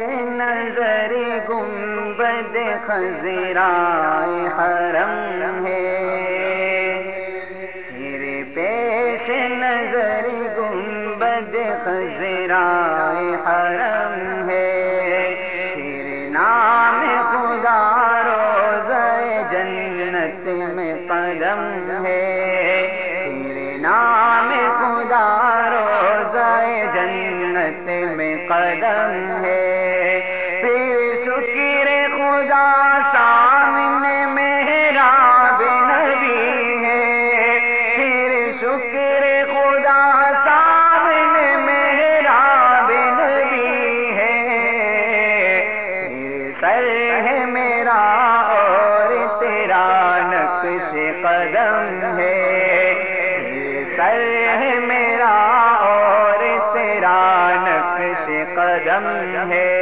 پیش نظر گنبد خزرائے حرم ہے۔ میرے پیش نظر گنبد خزرائے حرم ہے۔ تیرے نام خدا روز جنت میں قدم ہے۔ تیرے نام خدا روز جنت میں قدم جم ہے۔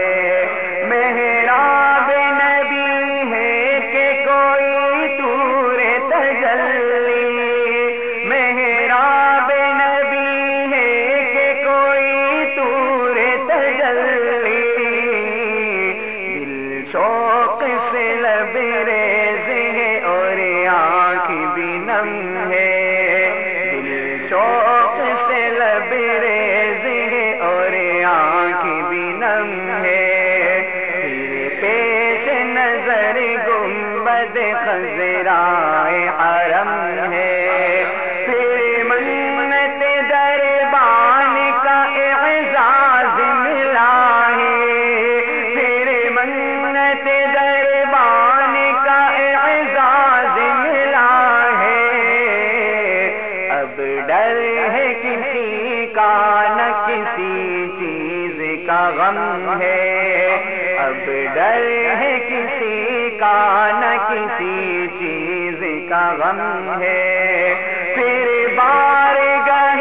اب ڈر ہے کسی کا، نہ کسی چیز کا غم ہے۔ اب ڈر ہے کسی کا، نہ کسی چیز کا غم ہے۔ پھر بار گئے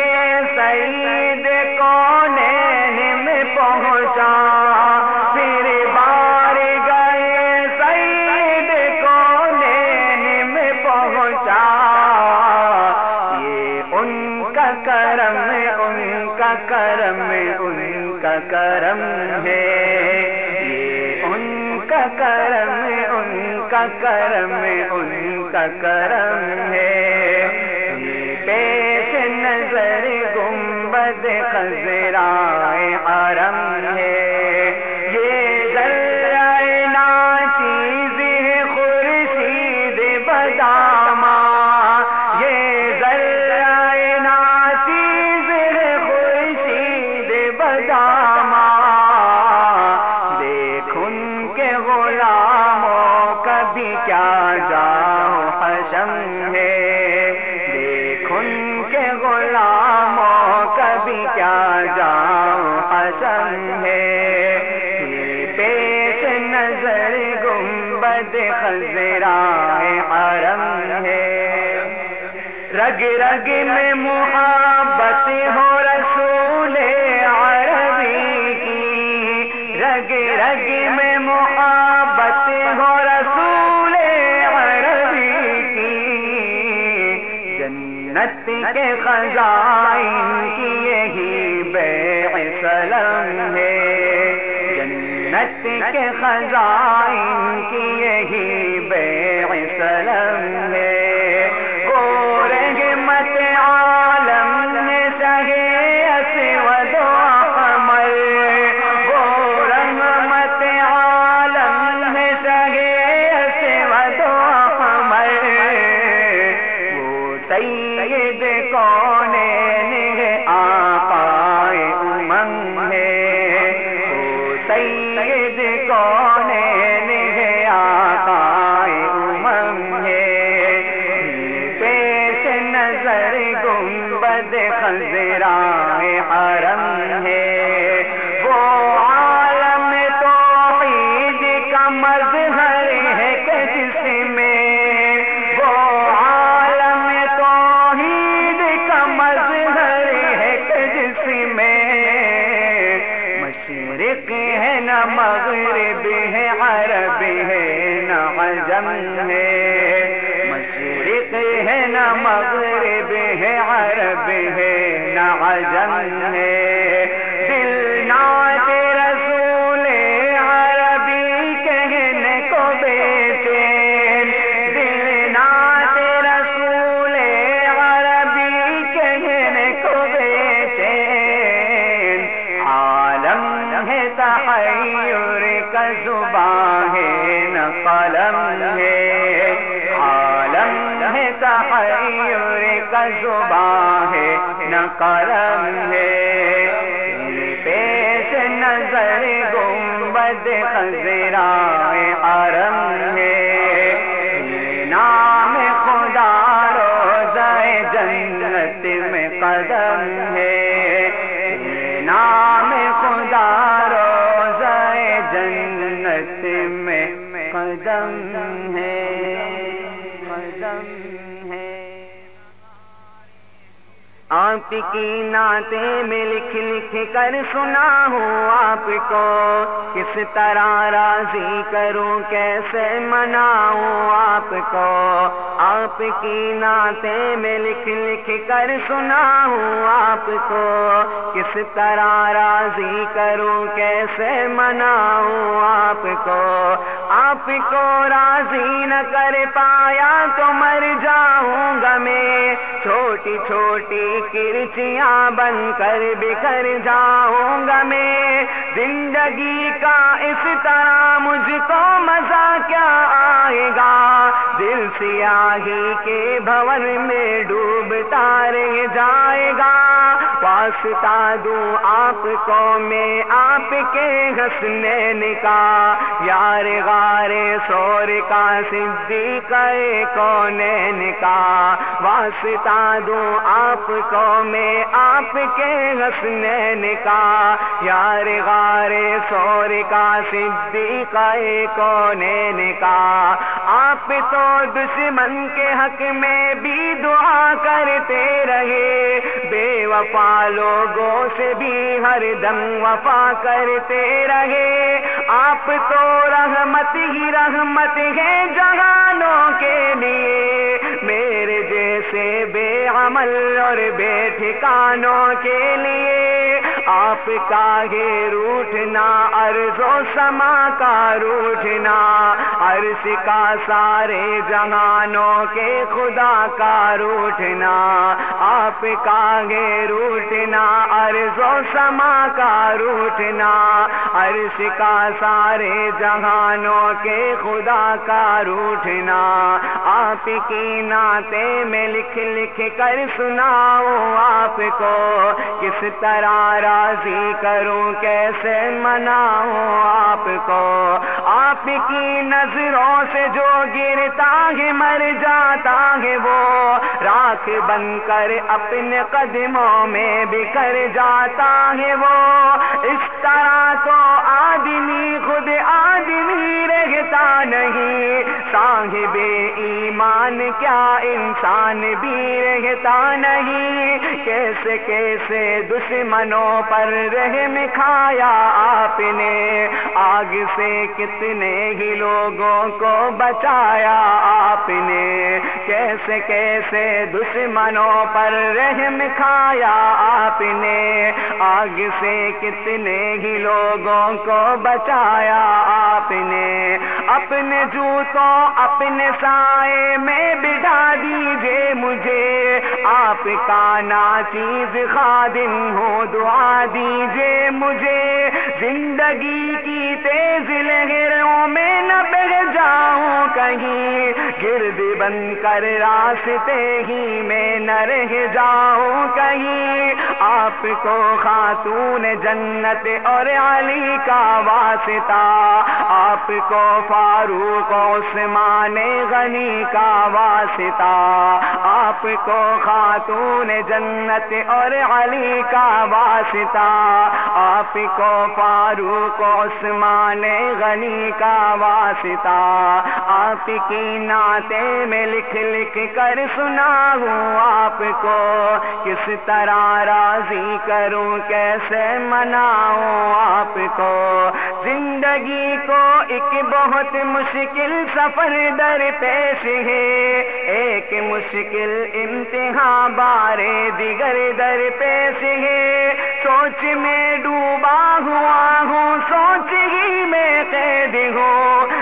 کرم ہے۔ یہ ان کا کرم، ان کا کرم، ان کا کرم ہے۔ پیش نظر گنبد خزرائے حرم کے خزائن کی یہی بے سلم ہے۔ جنت کے خزائن کی یہی بے سلم ہے۔ مغرب ہے، عرب ہے، نہ عجم ہے۔ مشرق ہے، نہ مغرب ہے، عرب ہے، نہ عجم ہے۔ قلم ہے، عالم ہے تحیر کا زبان ہے، نہ قلم ہے۔ پیش نظر گنبد خزرا عرم ہے۔ نام خدا روزہ جنت میں قدم ہے۔ نام قدم ہے۔ قدم آپ کی نعتیں میں لکھ لکھ کر سنا ہوں آپ کو۔ کس طرح راضی کروں، کیسے مناؤں آپ کو۔ آپ کی نعتیں میں لکھ لکھ کر سنا ہوں آپ کو۔ کس طرح راضی کروں، کیسے مناؤں آپ کو۔ آپ کو راضی نہ کر پایا تو مر جاؤں گا میں۔ چھوٹی چھوٹی کرچیاں بن کر بکھر جاؤں گا میں۔ زندگی کا اس طرح مجھ کو مزہ کیا آئے گا؟ دل سیاہی کے بھون میں ڈوبتا رہ جائے گا۔ واسطہ دوں آپ کو میں آپ کے حسنین کا یار غارے سور کا صدیق کونین کا واسطہ دوں آپ کو میں آپ کے حسنین کا یار غارے سور کا صدیق کونین کا آپ تو دشمن کے حق میں بھی دعا کرتے رہے۔ بے وفا لوگوں سے بھی ہر دم وفا کرتے رہے۔ آپ تو رحمت ہی رحمت ہے جہانوں کے لیے۔ میرے جیسے بے عمل اور بے ٹھکانوں کے لیے آپ کا گے روٹنا ارض و سما کا روٹنا عرش کا سارے جہانوں کے خدا کا روٹنا آپ کا گے روٹنا ارض و سما کا روٹنا عرش کا سارے جہانوں کے خدا کا روٹنا آپ کی ناتے میں لکھ لکھ کر سناؤ آپ کو، کس طرح راضی کروں، کیسے مناؤں آپ کو؟ آپ کی نظروں سے جو گرتا ہے، مر جاتا ہے وہ۔ راکھ بن کر اپنے قدموں میں بکھر جاتا ہے وہ۔ اس طرح تو آدمی خود آدمی رہتا نہیں۔ صاحب ایمان، کیا انسان بھی رہتا نہیں۔ کیسے کیسے دشمنوں پر رحم کھایا آپ نے۔ آگ سے کتنے ہی لوگوں کو بچایا آپ نے۔ کیسے کیسے دشمنوں پر رحم کھایا آپ نے۔ آگ سے کتنے ہی لوگوں کو بچایا آپ نے۔ اپنے جوتوں، اپنے سائے میں بٹھا دیجیے مجھے۔ آپ کا نا چیز خادم ہو، دعا دیجیے مجھے۔ زندگی کی تیز لہروں میں نہ بہ جاؤں کہیں۔ گرد بن کر راستے ہی میں نہ رہ جاؤں کہیں۔ آپ کو خاتون جنت اور علی کا واسطہ۔ آپ کو فاروق عثمان غنی کا واسطہ، آپ کو خاتون جنت اور علی کا واسطہ۔ آپ کو فاروق عثمان غنی کا واسطہ۔ آپ کی نعتیں میں لکھ لکھ کر سنا ہوں آپ کو، کس طرح راضی کروں، کیسے مناؤں آپ کو۔ زندگی کو ایک بہت مشکل سفر در پیش ہے۔ ایک مشکل امتحان بارے دیگر در پیش ہے۔ سوچ میں ڈوبا ہوا ہوں، سوچ ہی میں قید ہوں۔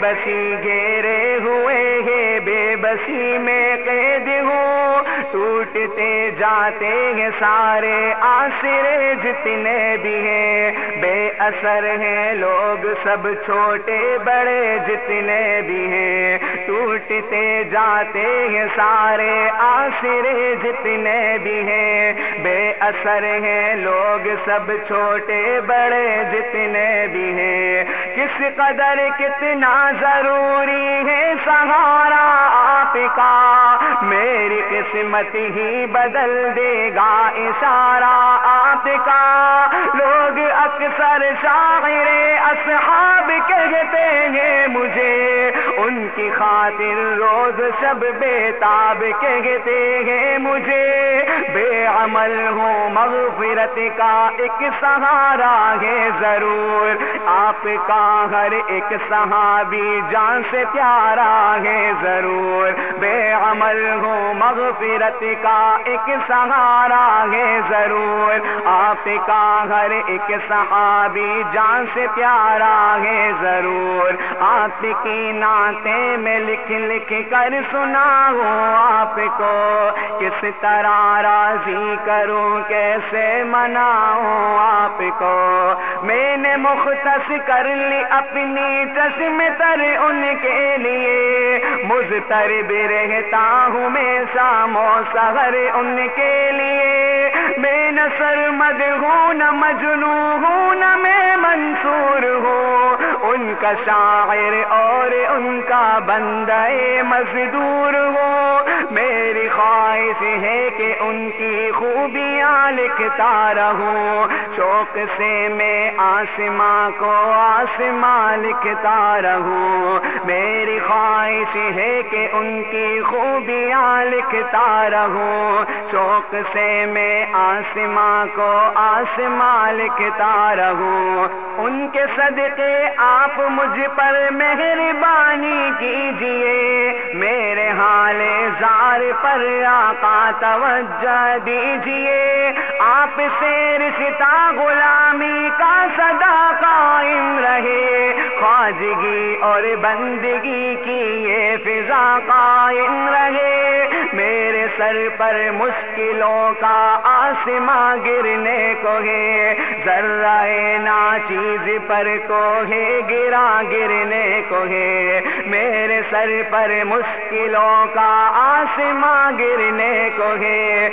بسی گھیرے ہوئے ہے بے بسی میں قید ہوں۔ ٹوٹتے جاتے ہیں سارے آسرے، جتنے بھی ہیں۔ بے اثر ہیں لوگ سب چھوٹے بڑے، جتنے بھی ہیں۔ ٹوٹتے جاتے ہیں سارے آسرے، جتنے بھی ہیں۔ بے اثر ہیں لوگ سب چھوٹے بڑے، جتنے بھی ہیں۔ کس قدر کتنا ضروری ہے سہارا آپ کا؟ میری قسمت ہی بدل دے گا اشارہ۔ آپ کا لوگ اکثر شاعر اصحاب کہتے ہیں، مجھے ان کی خاطر روز شب بے تاب کہتے ہیں، مجھے بے عمل ہوں مغفرت کا ایک سہارا ہے ضرور۔ آپ کا ہر ایک صحابی جان سے پیارا ہے ضرور۔ بے عمل ہوں مغفرت کا ایک سہارا ہے ضرور۔ آپ کا ہر ایک صحابی جان سے پیارا ہے ضرور۔ آپ کی نعتیں میں لکھ لکھ کر سنا ہوں آپ کو۔ کس طرح راضی کروں، کیسے مناؤں آپ کو۔ میں نے مختص کر لی اپنی چشم تر ان کے لیے۔ مزتر بھی رہتا ہوں میں شام و سہر ان کے لیے۔ میں نہ سرمد مدہون نہ مجنو ہوں نہ میں منصور ہوں۔ ان کا شاعر اور ان کا بندہ مزدور ہو میری خواہش ہے کہ ان کی خوبیاں لکھتا رہوں۔ شوق سے میں آسماں کو آسماں لکھتا رہوں۔ میری خواہش ہے کہ ان کی خوبیاں لکھتا رہوں۔ شوق سے میں آسماں کو آسماں لکھتا رہوں۔ ان کے صدقے آپ مجھ پر مہربانی کیجیے۔ میرے حال زار پر آقا توجہ دیجیے۔ آپ سے رشتہ غلامی کا صدا قائم رہے۔ خواجگی اور بندگی کی یہ فضا قائم رہے۔ میرے سر پر مشکلوں کا آسماں گرنے کو ہے۔ ذرا نا چیز پر کو ہے گرا، گرنے کو ہے میرے سر پر مشکلوں کا آسماں گرنے کو ہے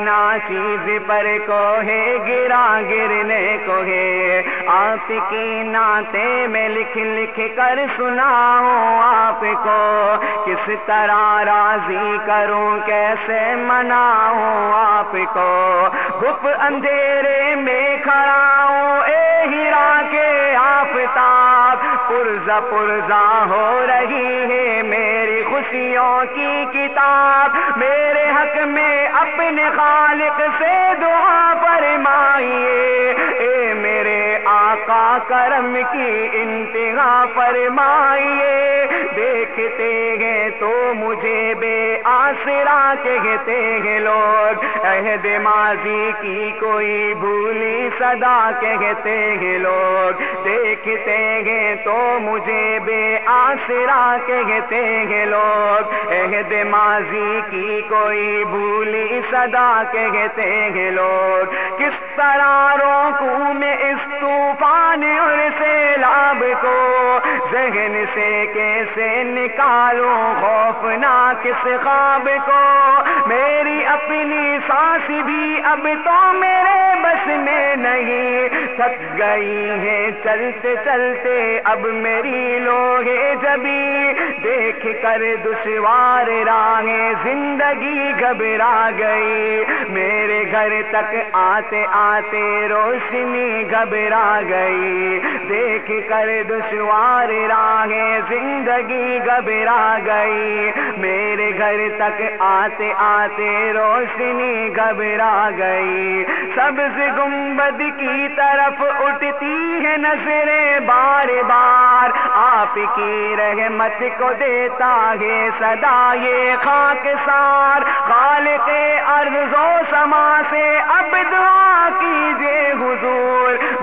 نا چیز پر کو ہے گرا، گرنے کو ہے آپ کی ناتے میں لکھ لکھ کر سناؤں آپ کو۔ کس طرح راضی کروں، کیسے مناؤں آپ کو۔ گپ اندھیرے میں کھڑا ہوں، اے ہیرا کے آفتاب پرزا پرزا ہو رہی ہے میری خوشیوں کی کتاب۔ میرے حق میں اپنے خالق سے دعا فرمائیے، اے میرے آقا کرم کی انتہا فرمائیے، دیکھتے ہیں تو مجھے بے آسرا کہتے ہیں لوگ، عہد ماضی کی کوئی بھولی صدا کہتے ہیں لوگ، دیکھتے ہیں تو مجھے بے آسرا کہتے ہیں لوگ، عہد ماضی کی کوئی بھولی صدا کہتے ہیں لوگ، کس طرح روکوں میں اس طوفان اور سیلاب کو ذہن سے کیسے نکالوں خوفناک اس خواب کو؟ میری اپنی سانس بھی اب تو میرے بس میں نہیں، تھک گئی ہے چلتے چلتے، اب میری لوگے جبھی دیکھ کر دشوار راہیں زندگی گھبرا گئی۔ میرے گھر تک آتے آتے روشنی گھبرا گئی۔ دیکھ کر دشوار راہیں زندگی گھبرا گئی۔ میرے گھر تک آتے آتے روشنی گھبرا گئی۔ سبز گنبد کی طرف اٹھتی ہے نظریں بار بار۔ آپ کی رحمت کو دیتا ہے صدا یہ خاک سار۔ خالق ارض و سما سے اب دعا کی کیجیے حضور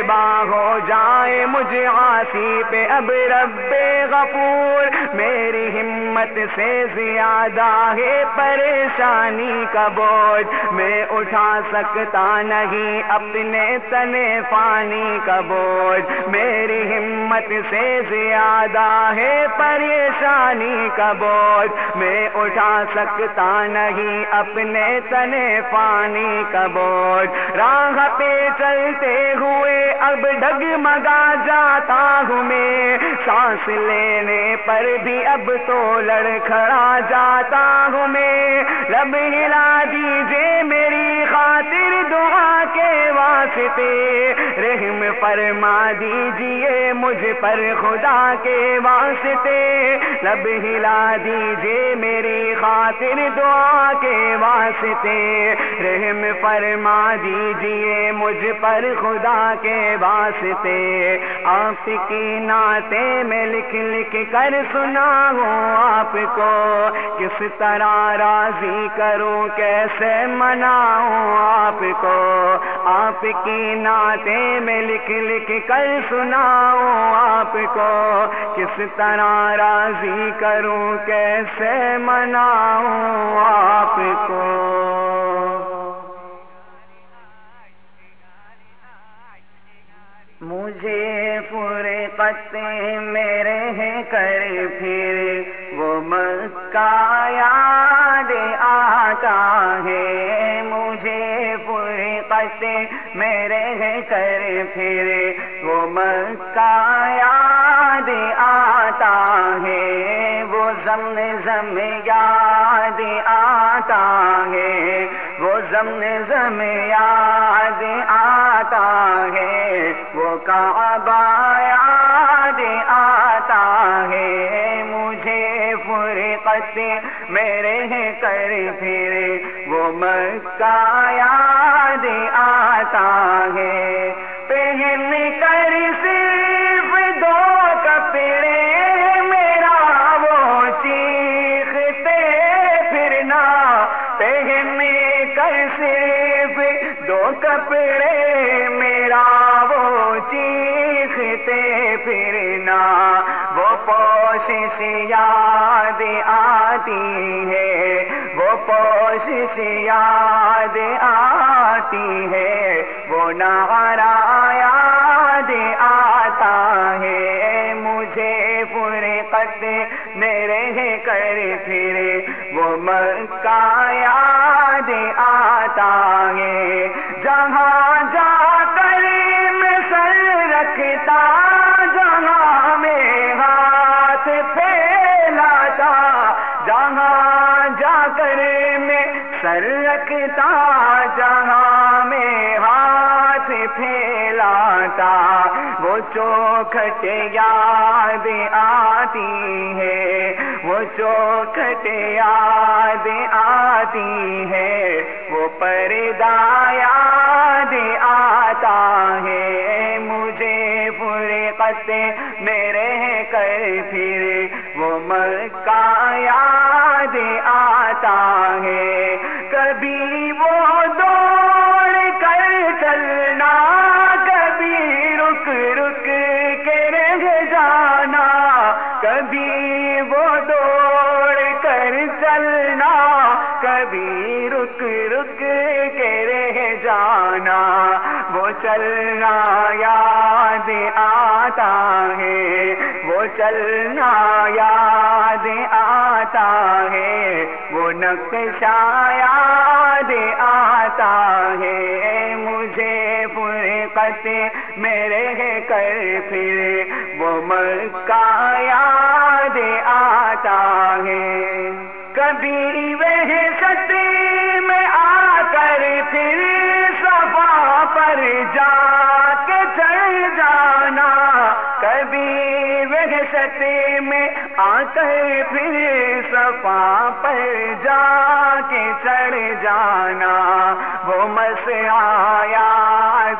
مہربان ہو جائے مجھے آسی پہ۔ اب رب غفور، میری ہمت سے زیادہ ہے پریشانی کا بوجھ۔ میں اٹھا سکتا نہیں اپنے تنے پانی کا بوجھ۔ میری ہمت سے زیادہ ہے پریشانی کا بوجھ۔ میں اٹھا سکتا نہیں اپنے تنے پانی کا بوجھ۔ راہ پہ چلتے ہوئے اب ڈگ مگا جاتا ہوں میں۔ سانس لینے پر بھی اب تو لڑکھڑا جاتا ہوں میں۔ رب ہلا دیجیے میری خاطر دعا کے واسطے۔ رحم فرما دیجیے مجھ پر خدا کے واسطے۔ لب ہلا دیجیے میری خاطر دعا کے واسطے۔ رحم فرما دیجیے مجھ پر خدا کے واسطے آپ کی ناتے میں لکھ لکھ کر سنا ہوں آپ کو کس طرح راضی کروں کیسے مناؤں آپ کو آپ کی ناتے میں لکھ لکھ کر سناؤں آپ کو کس طرح راضی کروں کیسے مناؤں آپ کو مجھے پورے پتے میرے ہیں کر پھر وہ مکہ یاد آتا ہے۔ مجھے پورے پتے میرے ہیں کر پھر وہ مکہ یاد آتا ہے۔ وہ زم زم یاد آتا ہے، وہ زم زم یاد آتا ہے، وہ کعبہ یاد آتا ہے۔ مجھے فرقت میرے کر پھر، وہ مکہ یاد آتا ہے۔ پہن کر صرف دو کپڑے کپڑے میرا وہ چیختے پھرنا وہ پوشش یاد آتی ہے، وہ پوشش یاد آتی ہے، وہ نارا یاد آتا ہے۔ مجھے پورے قد میرے کر پھر وہ مکہ یاد آتا ہے۔ جہاں جا چوکھٹ یاد آتی ہے، وہ چوکھٹ یاد آتی ہے، وہ پردہ یاد آتا ہے۔ مجھے فرقت میرے کر پھر وہ مکہ یاد آتا ہے۔ کبھی وہ دوڑ کر چلنا کے رہ جانا، کبھی وہ دوڑ کر چلنا، کبھی رک رک کے رہ جانا۔ وہ چلنا یاد آتا ہے، وہ چلنا یاد آتا ہے۔ وہ نقشہ یاد آتا ہے، مجھے فرقت میرے کر پھر وہ مکہ یاد آتا ہے۔ کبھی وہ ستی میں آ کر پھر صفا پر جا کے چڑھ جانا۔ کبھی وہ ستی میں آ کر پھر صفا پر جا کے چڑھ جانا۔ وہ مسیح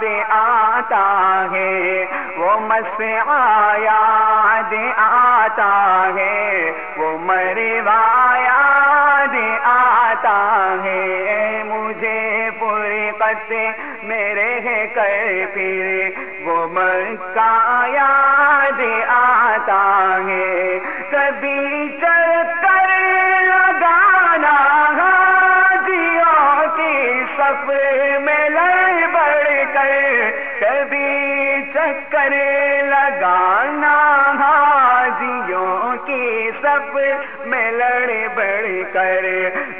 یاد آتا ہے، وہ مسیح یاد آتا ہے، وہ مروا یاد آتا ہے۔ مجھے پوری فرقت میرے ہے کر پھر، وہ مکہ یاد آتا ہے۔ کبھی چل کر لگانا جیو کی سفر میں کر کبھی چکر لگانا حاجیوں کی سب میں لڑ بڑھ کر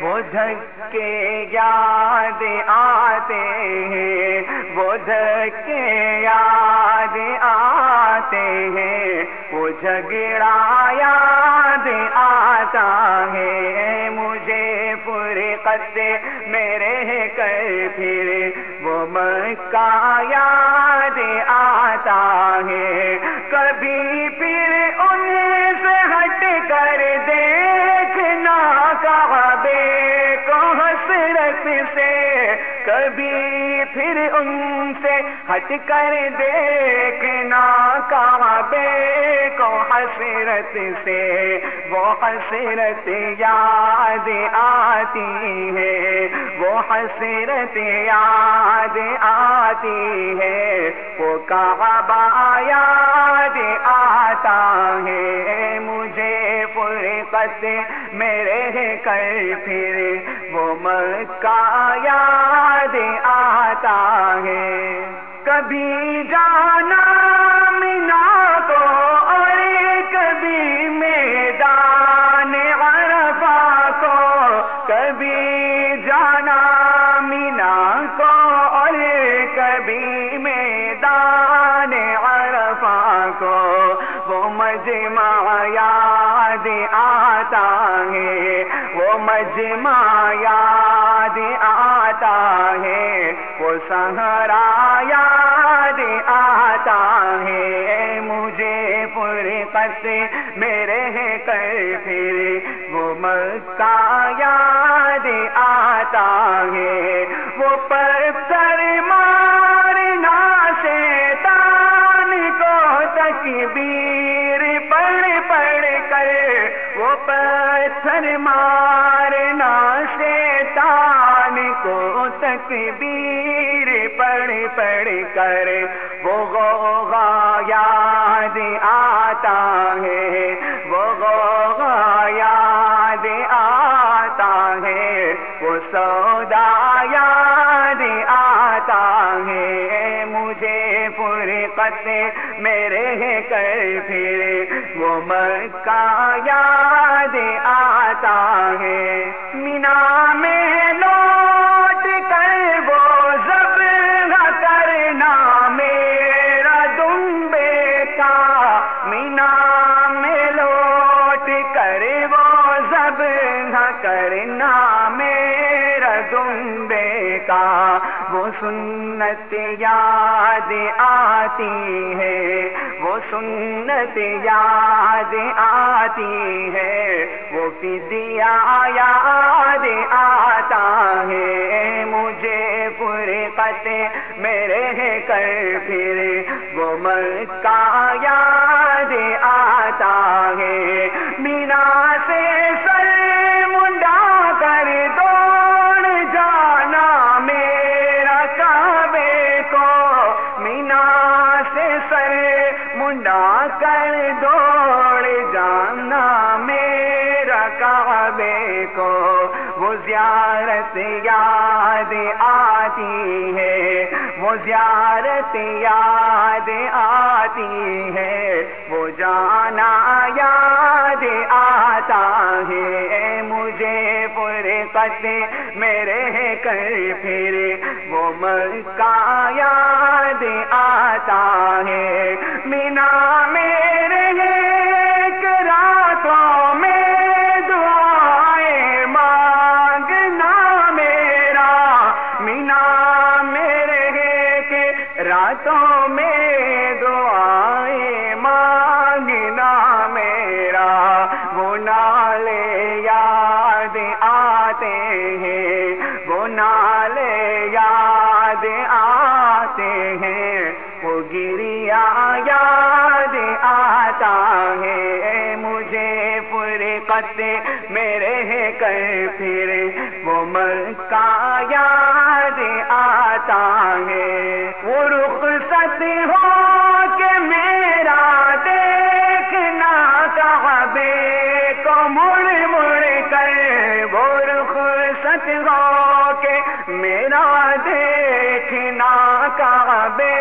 وہ دھکے یاد آتے ہیں، وہ دھکے یاد آتے ہیں، وہ جھگڑا یاد آتا ہے۔ مجھے پورے قطے میرے کر پھر وہ مکہ یاد آتا ہے۔ کبھی پھر ان سے ہٹ کر دیکھنا کعبے کو حسرت سے کبھی پھر ان سے ہٹ کر دیکھنا کعبے کو حسرت سے، وہ حسرت یاد آتی ہے، وہ حسرت یاد آتی ہے، وہ کعبہ یاد آتا ہے، مجھے فرقت میرے کر پھر وہ مکہ یاد آتا ہے۔ کبھی جانا مینا کو اور کبھی میدان عرفہ کو۔ کبھی جانا مینا کو اور کبھی میدان عرفہ کو۔ وہ مجمع یاد آتا ہے۔ وہ مجمع یاد آتا ہے، وہ سہرا یاد آتا ہے۔ مجھے فرقت میرے کر پھر، وہ مکہ یاد آتا ہے۔ وہ پتھر مارنا شیطان کو تکبیر پڑھ پڑھ کر، وہ پتھر مارنا شیطان کو تکبیر پڑھ پڑھ کر وہ غوغا یاد آتا ہے، وہ غوغا یاد آتا ہے، وہ سودا یاد آتا ہے۔ مجھے فرقت میرے کر پھر وہ مکہ یاد آتا ہے۔ مینا میں لوٹ سنت یاد آتی ہے، وہ سنت یاد آتی ہے، وہ فدیا یاد آتا ہے۔ مجھے فرقت میرے کر پھر، وہ مکہ یاد آتا ہے۔ مینا سے زیارت یاد آتی ہے، وہ زیارت یاد آتی ہے، وہ جانا یاد آتا ہے۔ مجھے فرقت میرے کر پھر، وہ مکہ یاد آتا ہے۔ مینا میرے ایک راتوں راتوں میں باتیں میرے ہیں، کر پھر وہ مکہ یاد آتا ہے۔ وہ رخصت ہو کہ میرا دیکھنا کعبے کو مڑ مڑ کر وہ رخصت ست ہو۔ میرا دیکھنا کعبے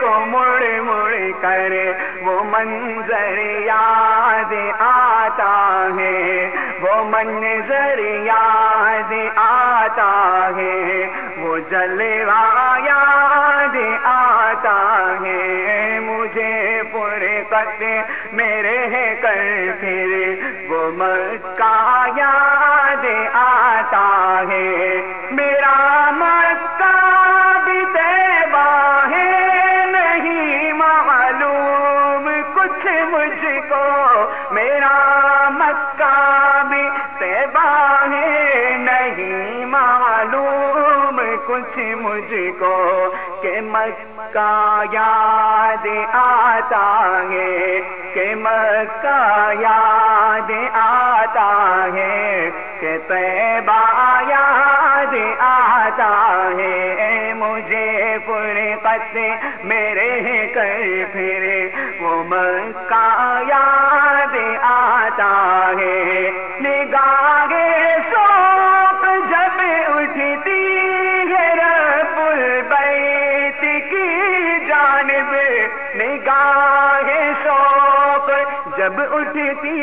کو مڑ مڑ کر وہ منظر یاد آتا ہے، وہ منظر یاد آتا ہے، وہ جلوا یاد آتا ہے۔ مجھے پورے قط میرے ہے کر پھر وہ مکہ یاد آتا ہے۔ میرا مکہ بھی ہے نہیں معلوم کچھ مجھ کو میرا مکہ کچھ مجھ کو کہ مکہ یاد آتا ہے، کہ مکہ یاد آتا ہے، کہ تیبا یاد آتا ہے۔ مجھے پورے پتے میرے کر پھر، وہ مکہ یاد جب اٹھتی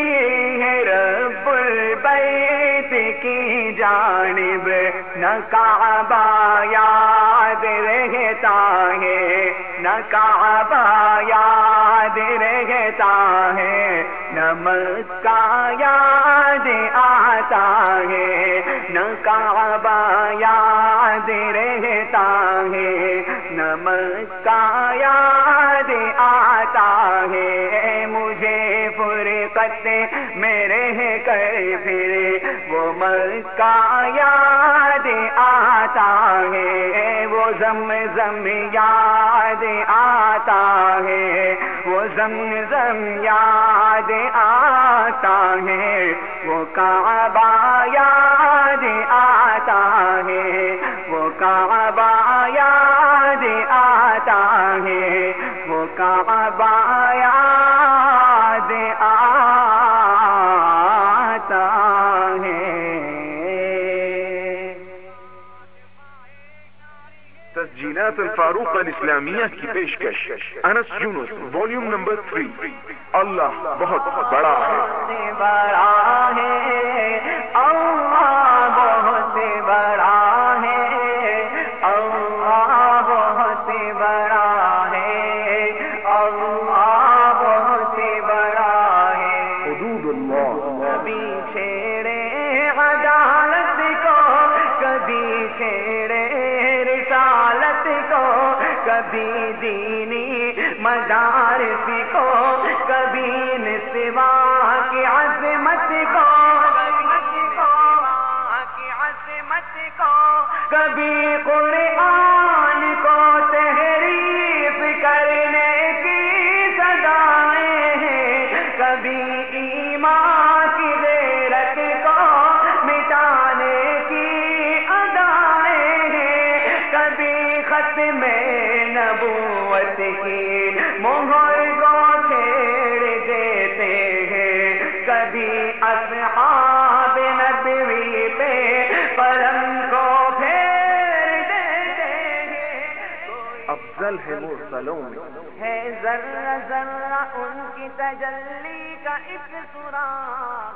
ہے رب البیت کی جانب، نہ کعبہ یاد رہتا ہے، نہ کعبہ یاد رہتا ہے۔ نہ مکہ یاد آتا ہے نہ کعبہ یاد رہتا ہے نہ مکہ یاد آتا ہے مجھے فرقت میرے کر پھر وہ مکہ یاد آتا ہے وہ زم زم یاد آتا ہے وہ زم زم یاد آتا ہے، وہ کعبہ یاد آتا ہے، وہ کعبہ یاد آتا ہے، وہ کعبہ یاد آتا فاروق الاسلامیہ کی پیشکش، انس یونس والیوم نمبر 3 اللہ بہت بڑا ہے۔ بڑا ہے۔ اللہ بہت بڑا کبھی دینی مدارس کو کبھی نسوا کی عظمت کو، کبھی قرآن کو تحریف کرنے کی افضل ہے وہ سلوں میں۔ ہے ذرہ ذرہ ان کی تجلی کا ایک سراغ